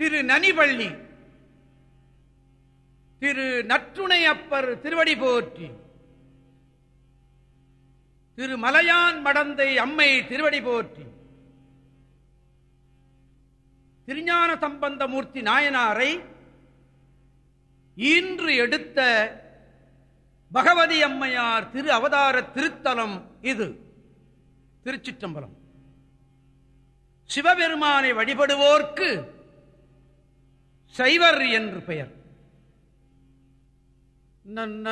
திரு நனிவள்ளி திரு நற்றுணை அப்பர் திருவடி போற்றி திரு மலையான் மடந்தை அம்மை திருவடி போற்றி திருஞான சம்பந்தமூர்த்தி நாயனாரை இன்று எடுத்த பகவதி அம்மையார் திரு அவதார திருத்தலம் இது. திருச்சிற்றம்பலம். சிவபெருமானை வழிபடுவோர்க்கு சைவர் என்று பெயர். நன்ன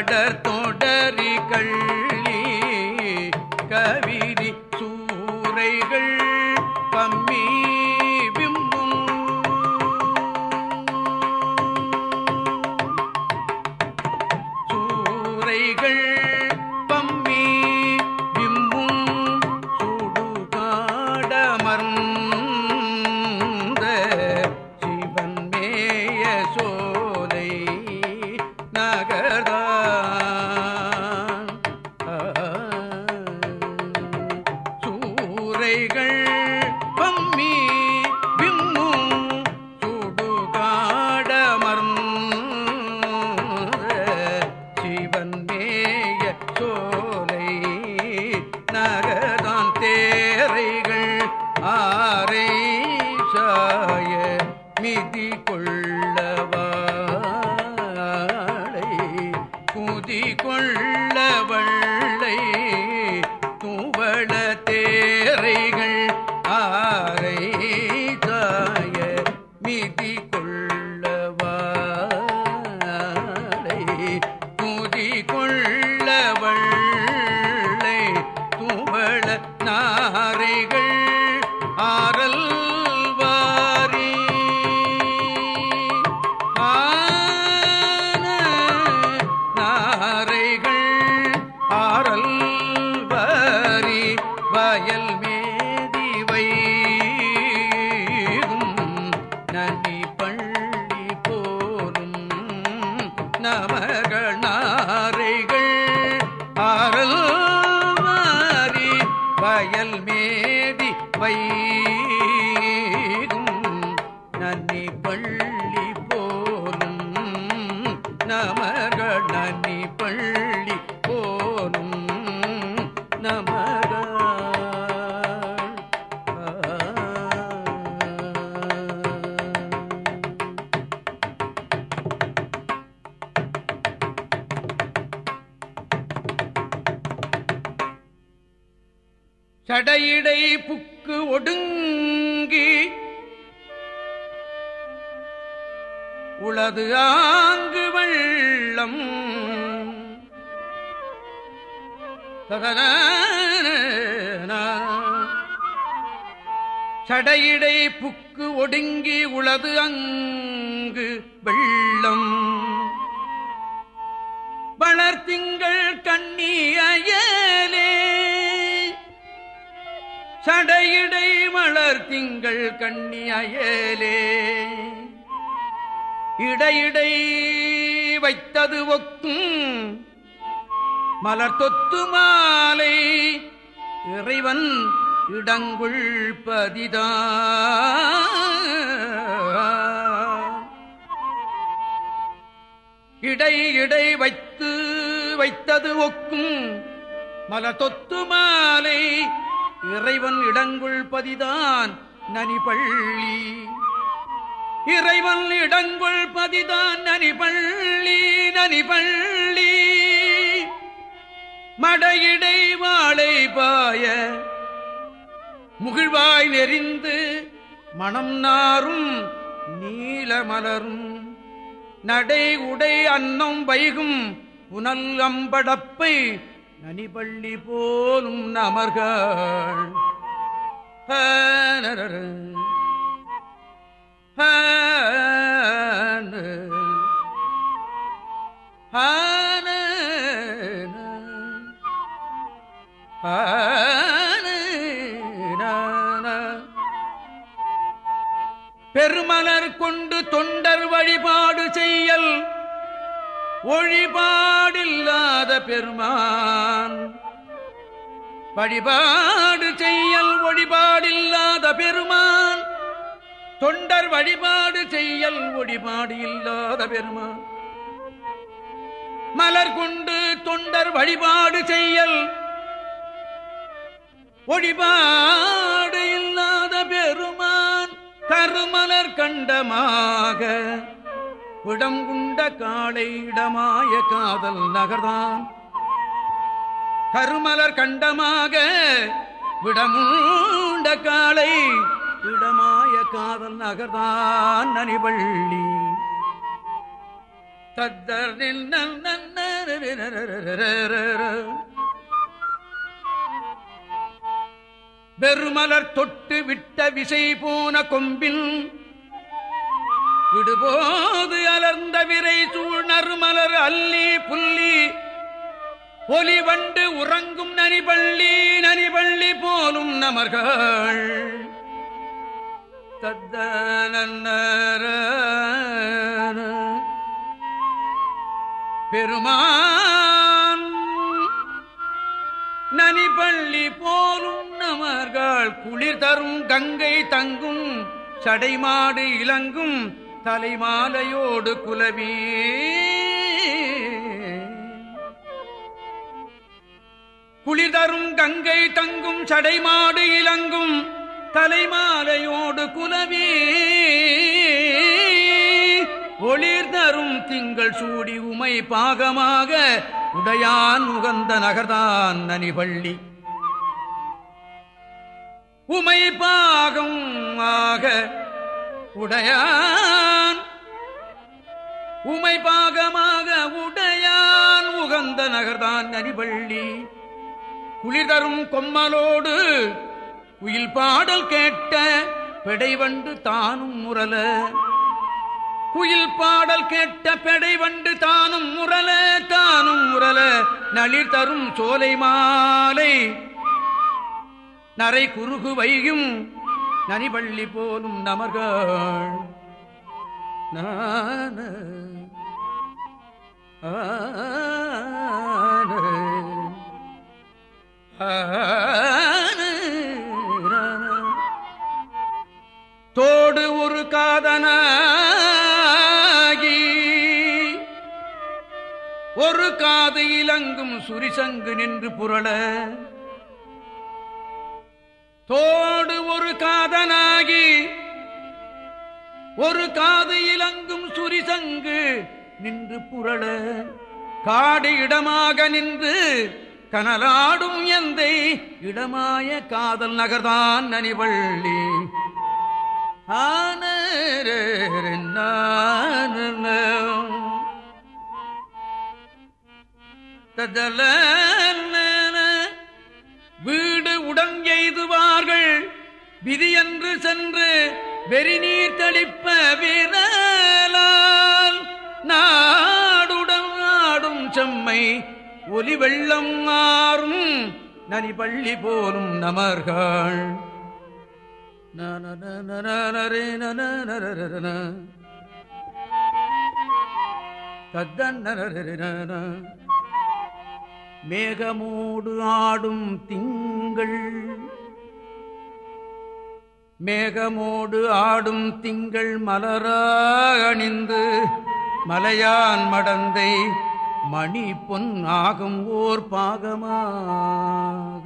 படர் 每个人。சடையிடை புக்கு ஒடுங்கி உளது ஆங்கு வெள்ளம். சடையிடை புக்கு ஒடுங்கி உளது அங்கு வெள்ளம். வளர்த்திங்கள் கண்ணியலே சடையிடை மலர் திங்கள் கண்ணி அயலே. இடையிடை வைத்தது ஒக்கும் மலர் தொத்து மாலை. இறைவன் இடங்குள் பதிதான் இடை இடை வைத்து வைத்தது ஒக்கும் மலர் தொத்து மாலை. இறைவன் இடங்குள் பதிதான் நனிபள்ளி. இறைவன் இடங்குள் பதிதான் நனிபள்ளி நனிபள்ளி. மடையிடை வாழை பாய முகிழ்வாய் நெறிந்து மணம் நாரும் நீலமலரும். நடை உடை அன்னம் வைகும் புனல் அம்படப்பை நனிபள்ளி போலும் நமர்கள். பெருமலர் கொண்டு தொண்டர் வழிபாடு செய்யல். ஒழிபாடில்லாத பெருமா வழிபாடு செய்யல் ஒழிபாடில்லாத பெருமான். தொண்டர் வழிபாடு செய்யல் ஒழிபாடு இல்லாத பெருமான். மலர் கொண்டு தொண்டர் வழிபாடு செய்யல் ஒழிபாடு இல்லாத பெருமான். கருமலர் கண்டமாக விடங்குண்ட காளை இடமாய காதல் நகர்தான். கருமலர் கண்டமாக விடமூண்ட காலை இடமாய காதல் நகர்தான் நனிவள்ளி. தத்தர் பெருமலர் தொட்டு விட்ட விசை போன கொம்பின் விடுபோது அலர்ந்த விரை சூழ் நறுமலர் அல்லி புள்ளி ஒலி வண்டு உறங்கும் நனிபள்ளி நனிபள்ளி போலும் நமர்கள். தத்தனன்னர பெருமான். நனிபள்ளி போலும் நமர்கள் குளிர் தரும் கங்கை தங்கும் சடைமாடு இலங்கும் தலைமாலையோடு குலவீ குளிதரும் கங்கை தங்கும் சடைமாடு இலங்கும் தலைமாலையோடு குலவி ஒளிர்தரும் திங்கள் சூடி உமை பாகமாக உடையான் உகந்த நகர்தான் நனிபள்ளி. உமை பாகம் ஆக உடையான். உமை பாகமாக உடையான் உகந்த நகர்தான் நனிபள்ளி. குளிர்தரும் கொம்மலோடு குயில் பாடல் கேட்ட பெடைவண்டு தானும் முரல குயில் பாடல் கேட்ட பெடைவண்டு தானும் முரல தானும் முரல நளிர் தரும் சோலை மாலை நரை குறுகு வையும் நனிபள்ளி போலும் நமர்கள். நான ஆன சுரிசங்கு நின்று புரள. தோடு ஒரு காதனாகி ஒரு காது இலங்கும் சுரிசங்கு நின்று புரள. காடு இடமாக நின்று கனலாடும் எந்தை இடமாய காதல் நகர்தான் நனிவள்ளி. ஆன ததல வீடு உடன் எய்துவார்கள் விதியன்று சென்று வெறிநீர் தெளிப்ப வீரலால் நாடுடன் ஆடும் செம்மை ஒலி வெள்ளம் ஆறும் நனிபள்ளி போலும் நமர்கள் நனரே மேகமோடு ஆடும் திங்கள். மேகமோடு ஆடும் திங்கள் மலராக அணிந்து மலையான் மடந்தை மணி பொன் ஆகும் ஓர் பாகமாக.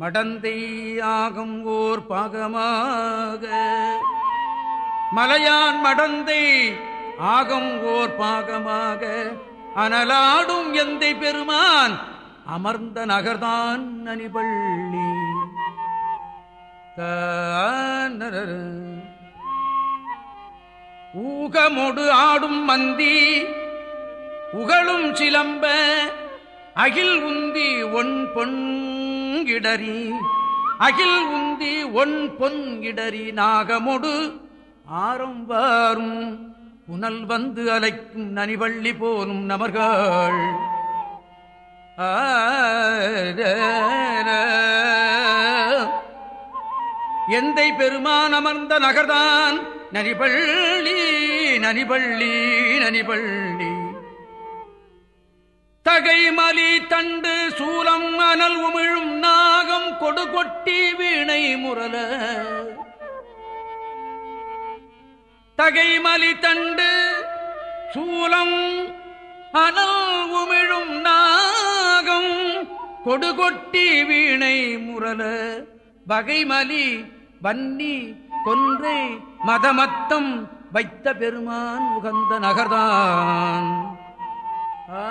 மடந்தை ஆகும் ஓர் பாகமாக. மலையான் மடந்தை ஆகும் ஓர் பாகமாக. அனலாடும் எந்தை பெருமான் அமர்ந்த நகர்தான் அணிபள்ளி. ஊகமொடு ஆடும் மந்தி உகளும் சிலம்ப அகில் உந்தி ஒன் பொன்கிடரி அகில் உந்தி ஒன் பொன்கிடரி நாகமொடு ஆரம்பாரும் புனல் வந்து அலைக்கும் நனிவள்ளி போனும் நமர்கள். எந்தை பெருமான் அமர்ந்த நகர்தான்? நனிபள்ளி நனிபள்ளி நனிபள்ளி தகைமலி தண்டு சூலம் அனல் உமிழும் நாகம் கொடுகொட்டி வீணை முரல. தகைமலி தண்டு சூலம் அனல் உமிழும் நாகம் கொடுகொட்டி வீணை முரல வகைமலி வன்னி கொன்றை மதமத்தம் வைத்த பெருமான் உகந்த நகர்தான். ஆ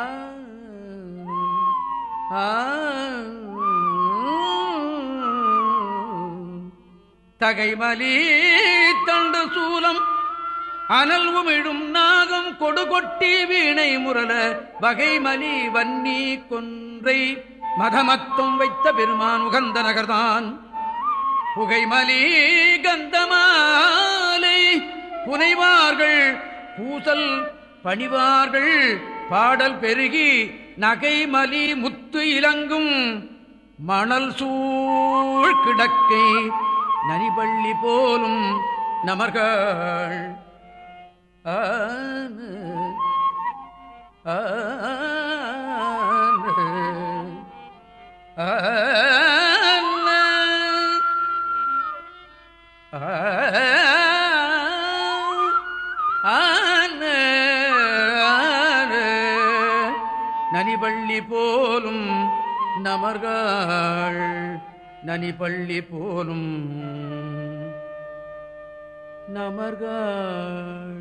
தகைமலி தண்டு சூலம் அனல் உமிழும் நாகம் கொடுகொட்டி வீணை முரல வகைமலி வன்னி கொன்றை. மதமத்தும் வைத்த பெருமான் உகந்த நகர்தான். புகைமலி கந்தமாலை. புனைவார்கள் பூசல் பணிவார்கள். பாடல் பெருகி நகைமலி முத்து இலங்கும். மணல் சூழ் கிடக்கை நரிபள்ளி போலும் நமர்கள். ஆன நனிபள்ளி போலும் நமர்கள் நனிபள்ளி போலும் நமர்கள்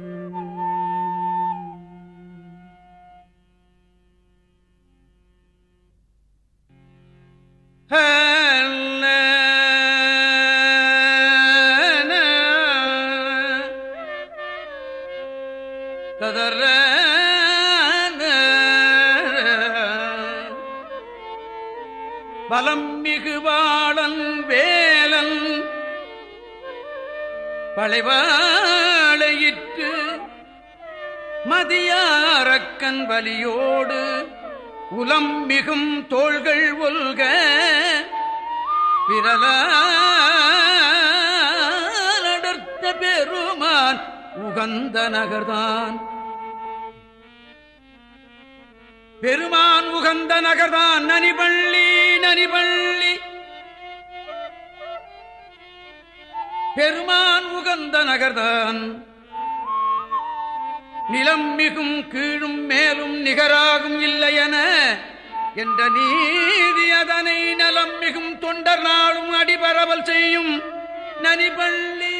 கதற பலம் மிகுவாளன் வேலன் பழைவாளையிற்று மதியாரக்கன் வலியோடு உலம் மிகும் தோள்கள் ஒல்க விரலாடர்த்த பெருமான் உகந்த நகர்தான். பெருமான் உகந்த நகர்தான். நனிபள்ளி நனிபள்ளி பெருமான் உகந்த நகர்தான். நிலம் மிகும் கீழும் மேலும் நிகராகும் இல்லையென என்ற நீதி அதனை நலம் மிகும் தொண்டர் நாளும் அடிபரவல் செய்யும். நனிபள்ளி.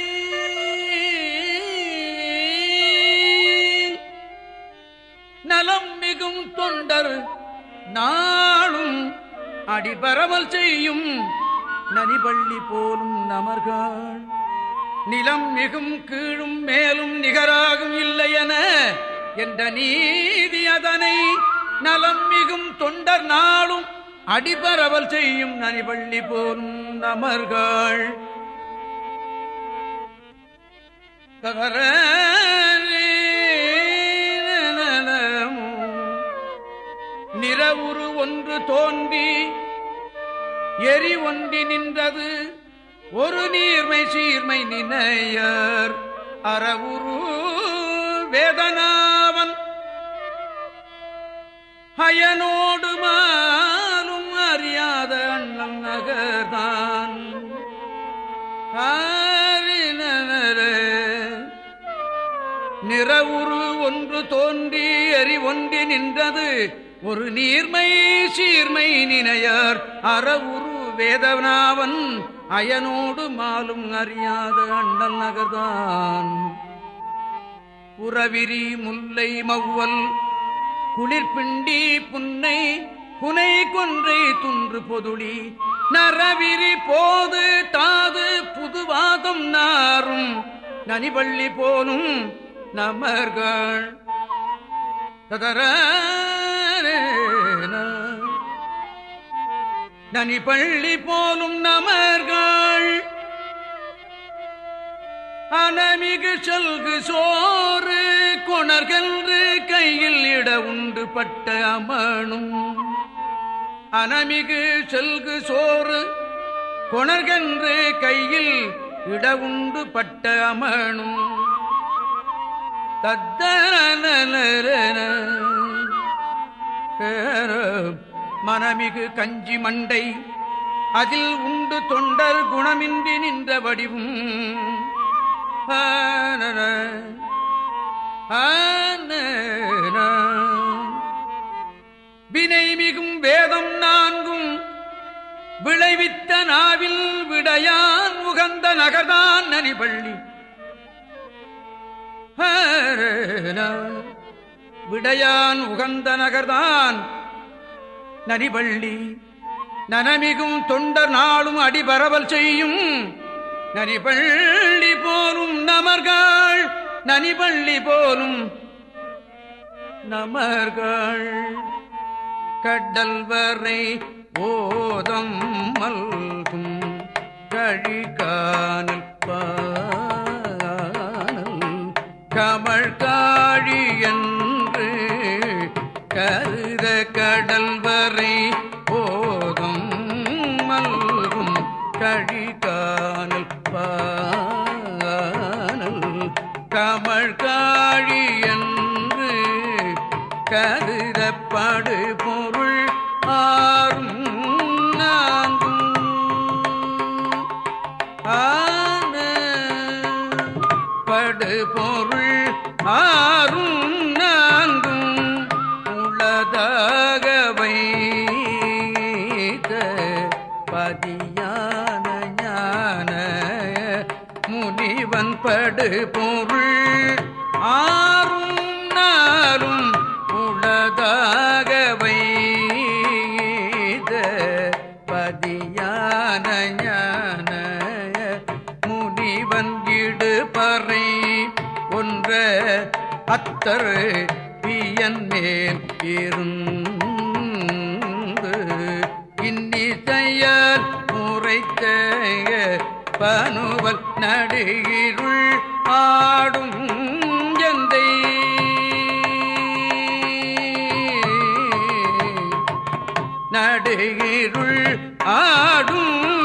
நலம் மிகும் தொண்டர் நாளும் அடிபரவல் செய்யும். நனிபள்ளி போலும் நமர்கள். நிலம் மிகும் கீழும் மேலும் நிகராகும் இல்லையென என்ற நீதி அதனை நலம் மிகும் தொண்டர் நாளும் அடிபரவல் செய்யும் நனிபள்ளி போலும் நமர்கள் தகர நிறவுரு ஒன்று தோன்றி எரி ஒன்றி நின்றது ஒரு நீர்மை சீர்மை நினையர். அறவுரு வேதனாவன். அயனோடு மாலும் அறியாத அண்ணன் நகர்தான் நிறவுரு ஒன்று தோன்றி அறி ஒன்றி நின்றது. ஒரு நீர்மை சீர்மை நினையர். அறவுரு வேதனாவன். அயனோடு மாலும் அறியாத அண்ணல் நகர்தான். புறவிரி முல்லை மவ்வல் குளிர்பிண்டி புன்னை புனை கொன்றை துன்று பொதுளி நரவிரி போது தாது புதுவாதம் நாரும் நனிபள்ளி போலும் நமர்கள். ததர நனி பள்ளி போலும் நமர்கள். அனமிகு சொல்கு சோறு கொணர்கன்று கையில் இட உண்டு பட்ட அமனும் அனமிகு செல்கு சோறு கொணர்கன்று கையில் இட உண்டு பட்ட அமனும் தத்தன மனமிகு கஞ்சி மண்டை. அதில் உண்டு தொண்டர் குணமின்றி நின்ற வடிவும். வினை மிகும் வேதம் நான்கும். விளைவித்த நாவில் விடையான் உகந்த நகர்தான் நனிபள்ளி. விடையான் உகந்த நகர்தான் நரிபள்ளி நனமிகும் தொண்டர் நாளும் அடிபரவல் செய்யும். நரிபள்ளி போலும் நமர்கள் நனிபள்ளி போலும் நமர்கள். கடல் வரை போதம் மல்கும் கழிகானல் பானல் கமழ் இவன் படு பொருள். ஆறும் நாளும் உளதாகவை பதியான ஞான முனிவன் இடுபறை. ஒன்ற அத்தர் பியன் மேல் இருந்து இன்னிசையால் முறைத்த பனுவல் நடுகிருள் ஆடும் எந்தை நடுகிருள் ஆடும்